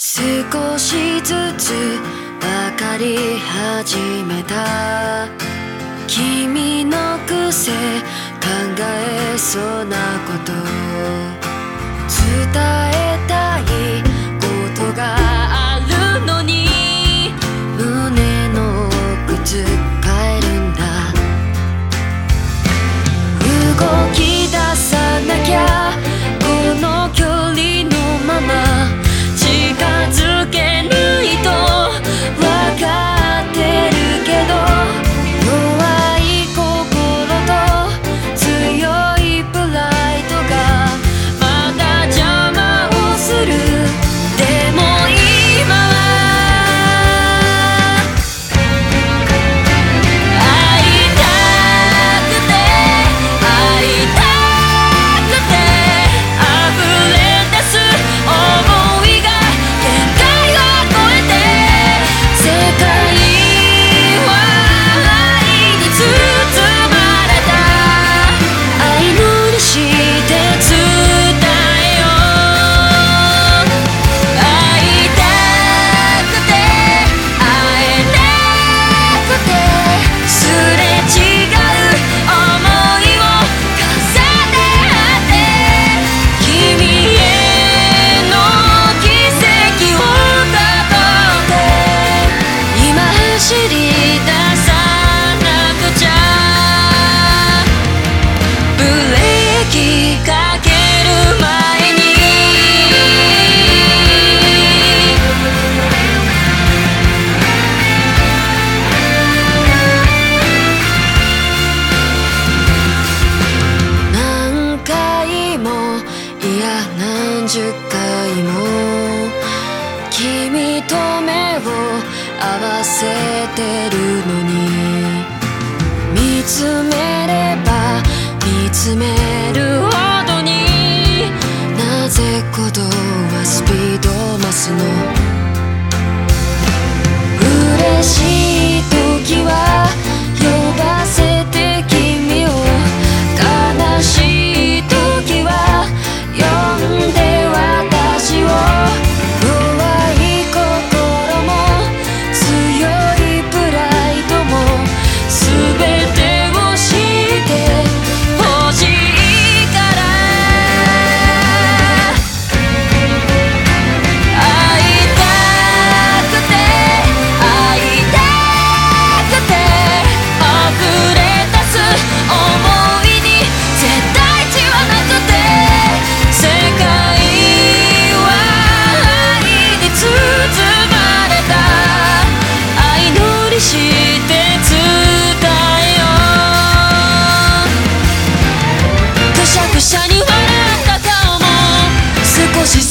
少しずつ分かり始めた。君の癖考えそうなこと。伝え city せてるのに。見つめれば見つめして伝えよう。くしゃくしゃに笑った顔も少し